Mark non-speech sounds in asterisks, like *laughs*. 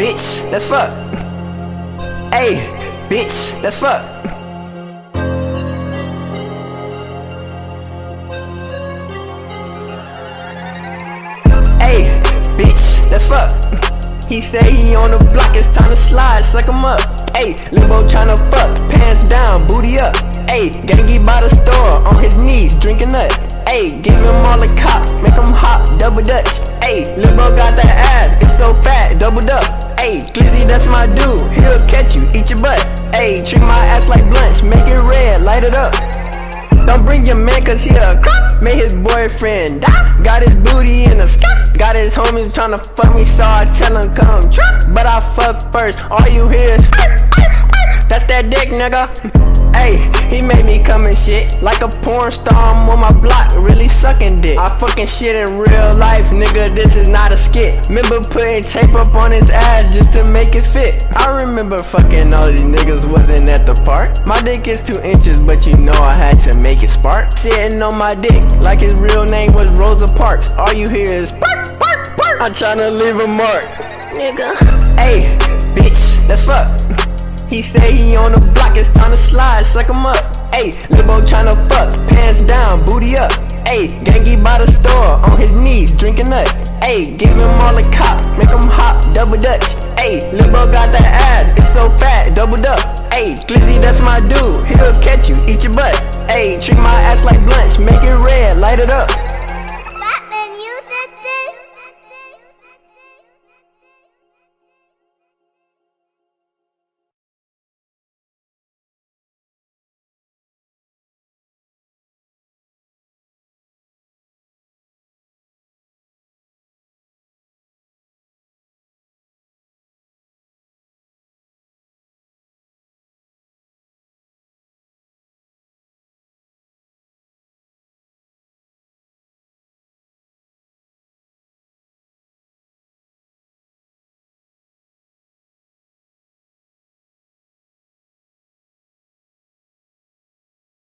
let's fuck. Hey, bitch, let's fuck. Hey, bitch, let's fuck. He say he on the block, it's time to slide, suck him up. Ayy, limbo tryna fuck, pants down, booty up. Ayy, gangy by the store, on his knees, drinking nut. Ayy, give him all a cop, Ayy, Glizzy, that's my dude, he'll catch you, eat your butt. Ayy, treat my ass like blunts, make it red, light it up. Don't bring your man cause he a crop. Made his boyfriend die. Got his booty in a sky. Got his homies tryna fuck me, so I tell him come trap. But I fuck first. All you hear is that's that dick, nigga. *laughs* Hey, he made me come and shit like a porn star. I'm on my block, really sucking dick. I fucking shit in real life, nigga. This is not a skit. Remember putting tape up on his ass just to make it fit. I remember fucking all these niggas wasn't at the park. My dick is two inches, but you know I had to make it spark. Sitting on my dick like his real name was Rosa Parks. All you hear is bark, bark, bark. I'm tryna leave a mark, nigga. Hey, bitch, let's fuck. He say he on the block, it's time to slide, suck him up. Ayy, Limbo tryna fuck, pants down, booty up. Ayy, gangy by the store, on his knees, drinking nut. Ayy, give him all a cop, make him hop, double dutch. Ayy, Limbo got that ass, it's so fat, doubled up. Ayy, Glizzy, that's my dude, he'll catch you, eat your butt. Ayy, treat my ass like blunts, make it